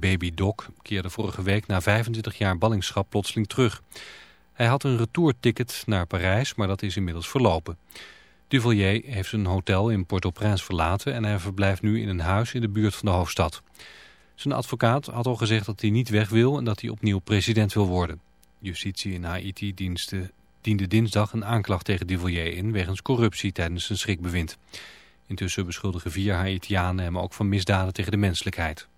Baby Doc keerde vorige week na 25 jaar ballingschap plotseling terug. Hij had een retourticket naar Parijs, maar dat is inmiddels verlopen. Duvalier heeft zijn hotel in Port-au-Prince verlaten en hij verblijft nu in een huis in de buurt van de hoofdstad. Zijn advocaat had al gezegd dat hij niet weg wil en dat hij opnieuw president wil worden. Justitie en Haiti-diensten diende dinsdag een aanklacht tegen Duvalier in wegens corruptie tijdens zijn schrikbewind. Intussen beschuldigen vier Haitianen hem ook van misdaden tegen de menselijkheid.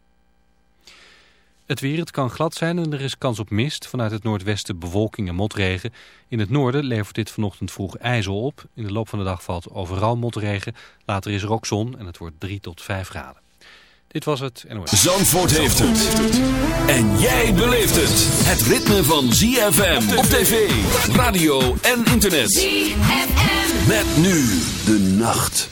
Het weer, het kan glad zijn en er is kans op mist. Vanuit het noordwesten bewolking en motregen. In het noorden levert dit vanochtend vroeg ijzel op. In de loop van de dag valt overal motregen. Later is er ook zon en het wordt 3 tot 5 graden. Dit was het NOS. Zandvoort heeft het. En jij beleeft het. Het ritme van ZFM op tv, radio en internet. ZFM. Met nu de nacht.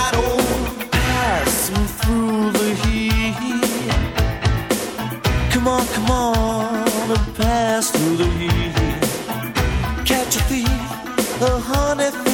Come on, come on, and pass through the heat. Catch a thief, a honey thief.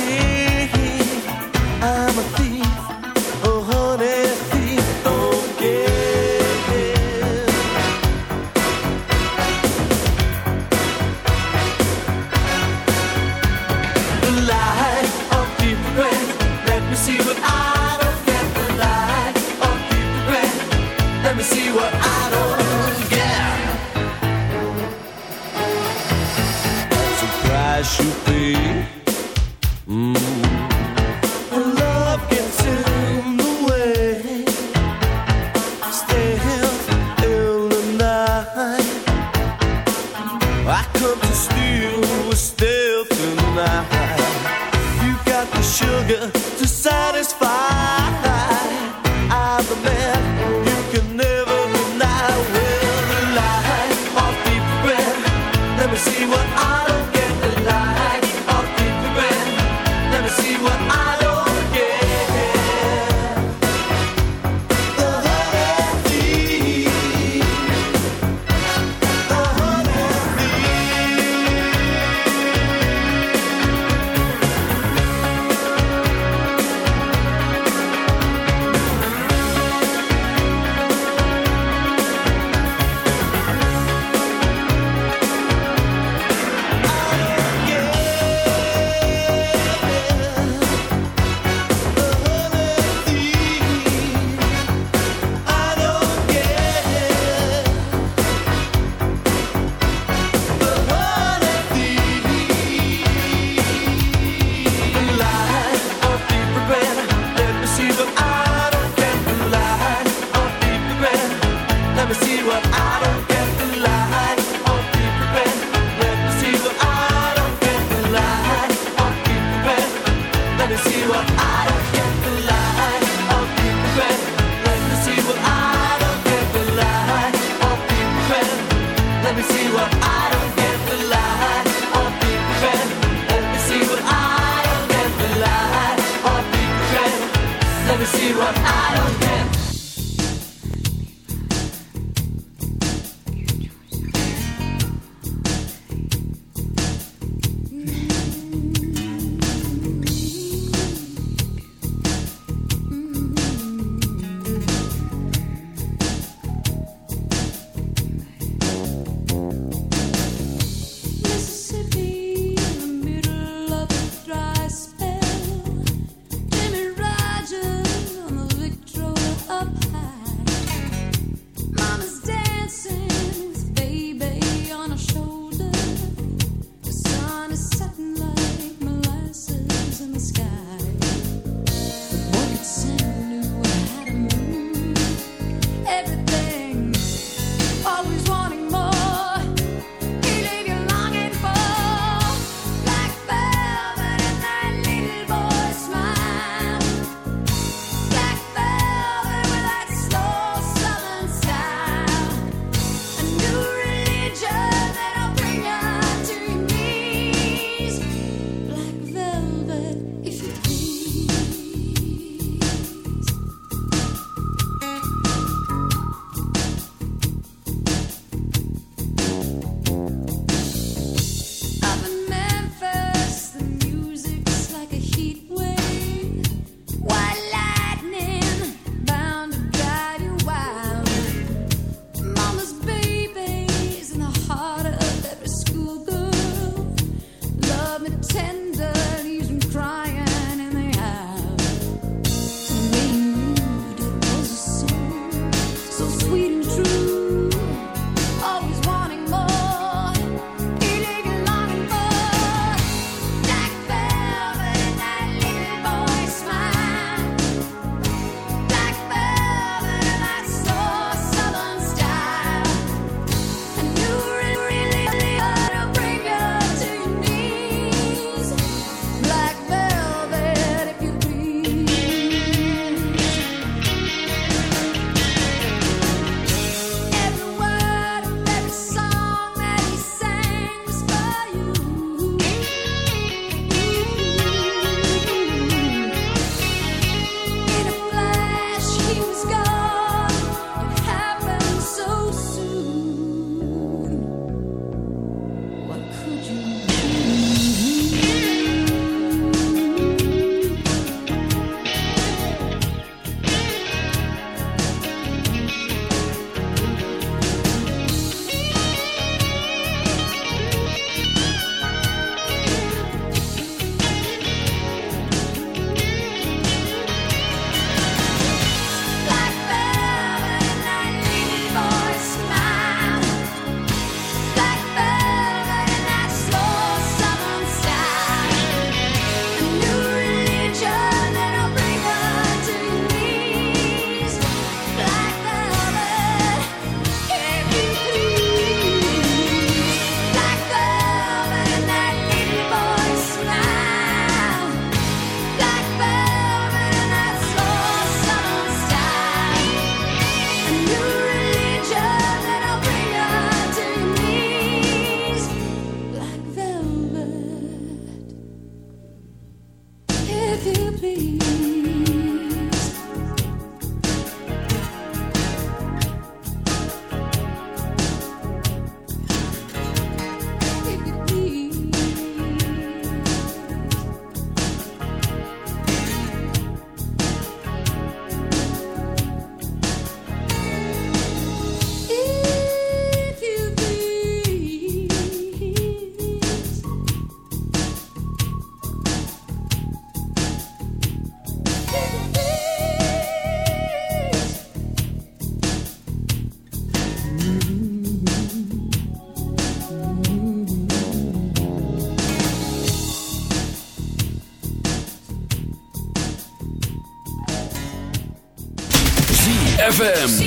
ZFM.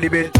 debate.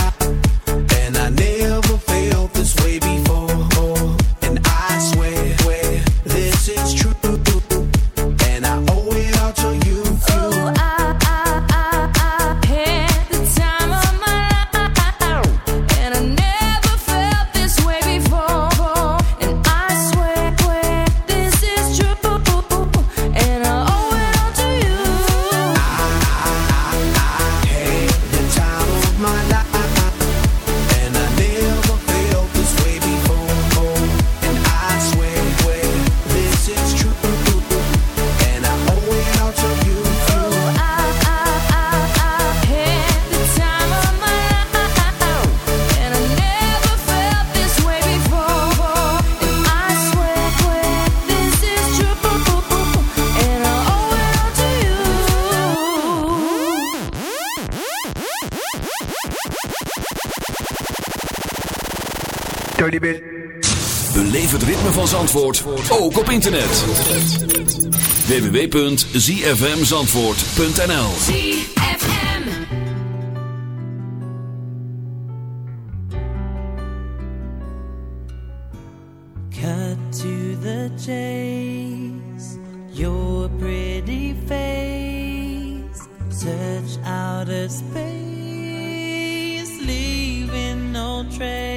die bit. Beleef het ritme van Zandvoort, ook op internet. www.zfmzandvoort.nl ZFM. Cut to the chase. Your pretty face. Search out of space Leaving no trace.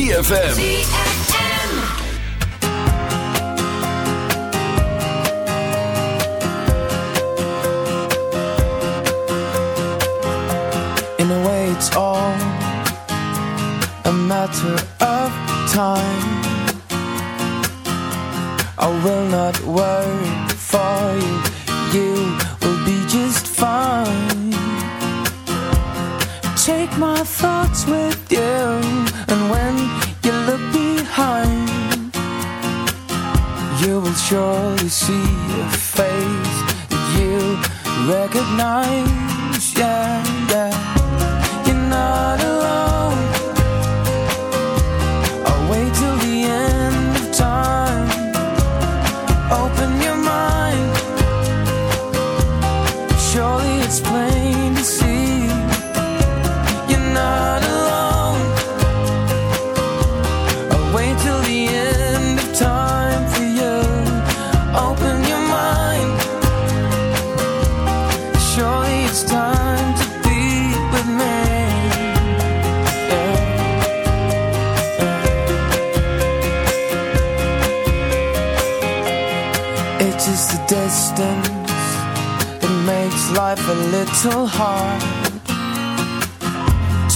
ZFM.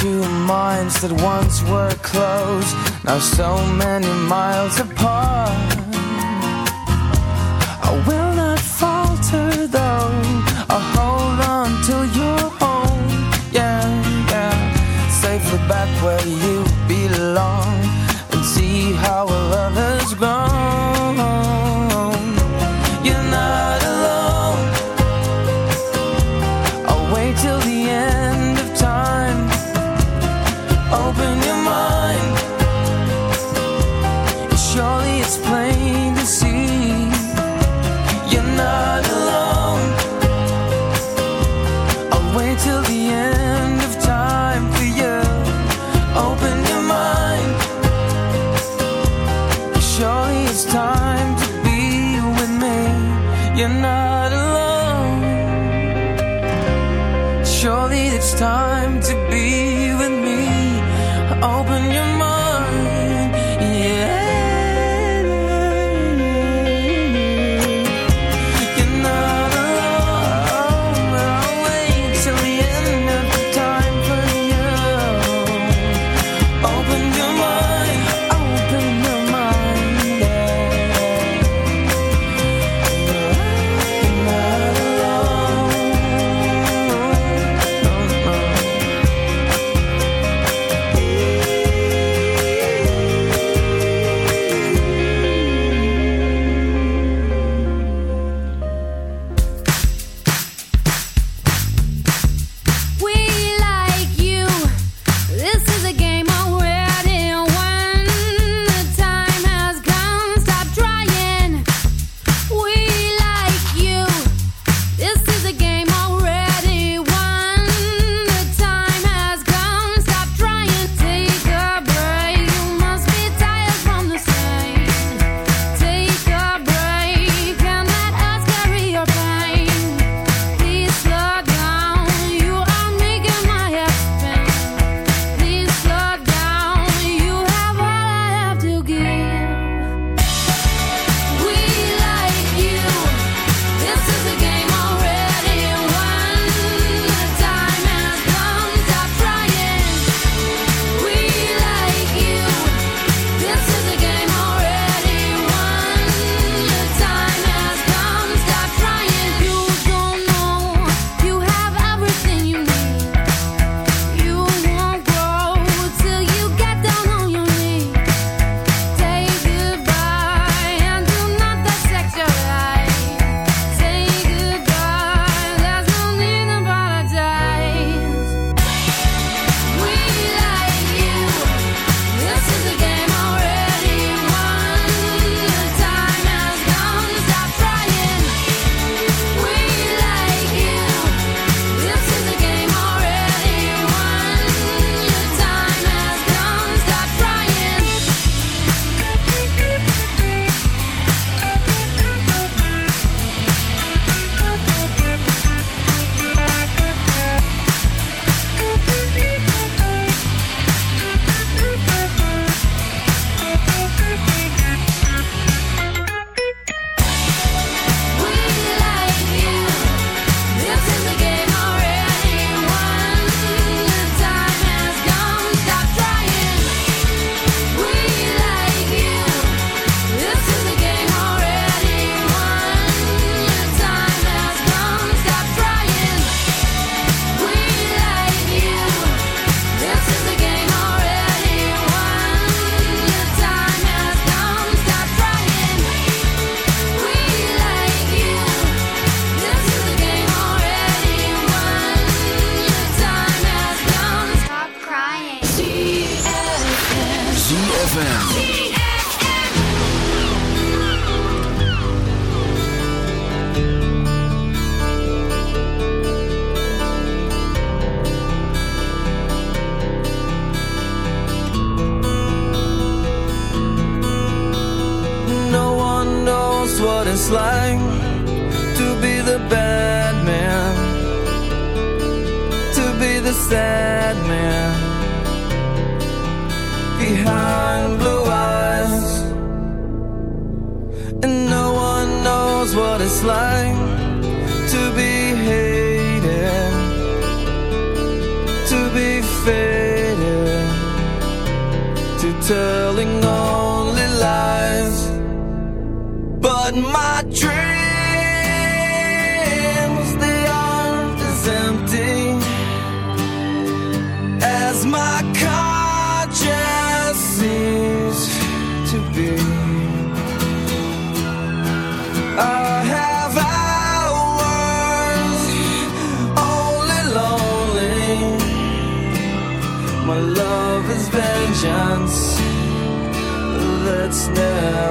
Two minds that once were close, now so many miles apart. I will not falter though, I'll hold on till you.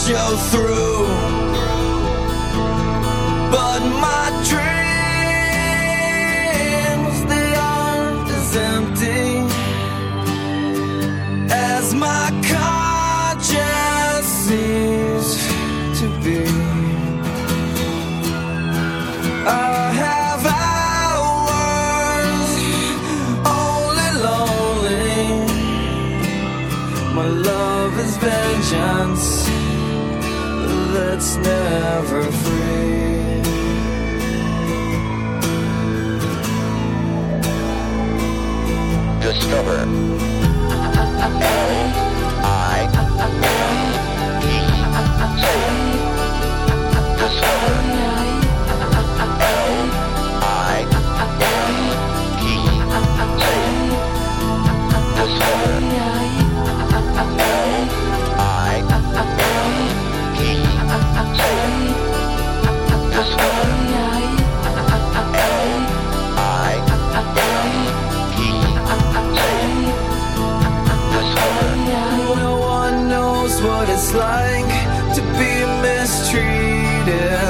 show through. Yeah.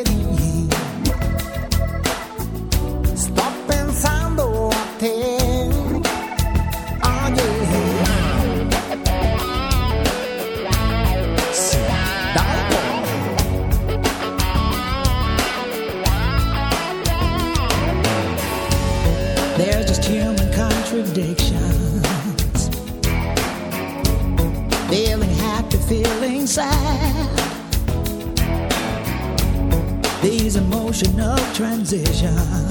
inside. These emotional transitions.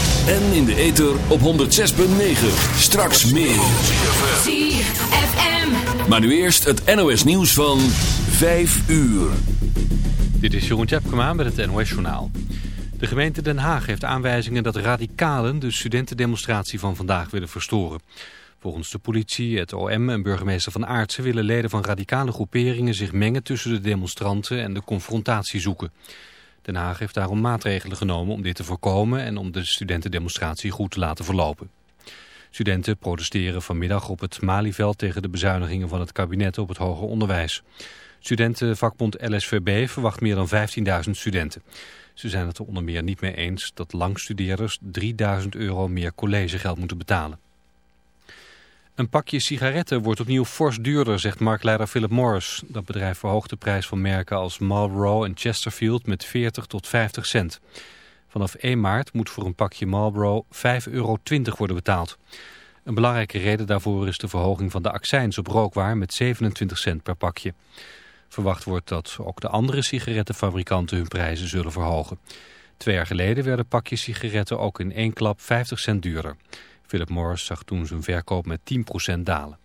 En in de ether op 106.9. Straks meer. ZFM. Maar nu eerst het NOS nieuws van 5 uur. Dit is Jeroen Tjepkema met het NOS Journaal. De gemeente Den Haag heeft aanwijzingen dat radicalen de studentendemonstratie van vandaag willen verstoren. Volgens de politie, het OM en burgemeester Van Aartsen willen leden van radicale groeperingen zich mengen tussen de demonstranten en de confrontatie zoeken. Den Haag heeft daarom maatregelen genomen om dit te voorkomen en om de studentendemonstratie goed te laten verlopen. Studenten protesteren vanmiddag op het Malieveld tegen de bezuinigingen van het kabinet op het hoger onderwijs. Studentenvakbond LSVB verwacht meer dan 15.000 studenten. Ze zijn het er onder meer niet mee eens dat langstudeerders 3000 euro meer collegegeld moeten betalen. Een pakje sigaretten wordt opnieuw fors duurder, zegt marktleider Philip Morris. Dat bedrijf verhoogt de prijs van merken als Marlboro en Chesterfield met 40 tot 50 cent. Vanaf 1 maart moet voor een pakje Marlboro 5,20 euro worden betaald. Een belangrijke reden daarvoor is de verhoging van de accijns op rookwaar met 27 cent per pakje. Verwacht wordt dat ook de andere sigarettenfabrikanten hun prijzen zullen verhogen. Twee jaar geleden werden pakjes sigaretten ook in één klap 50 cent duurder. Philip Morris zag toen zijn verkoop met 10% dalen.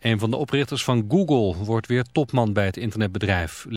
Een van de oprichters van Google wordt weer topman bij het internetbedrijf.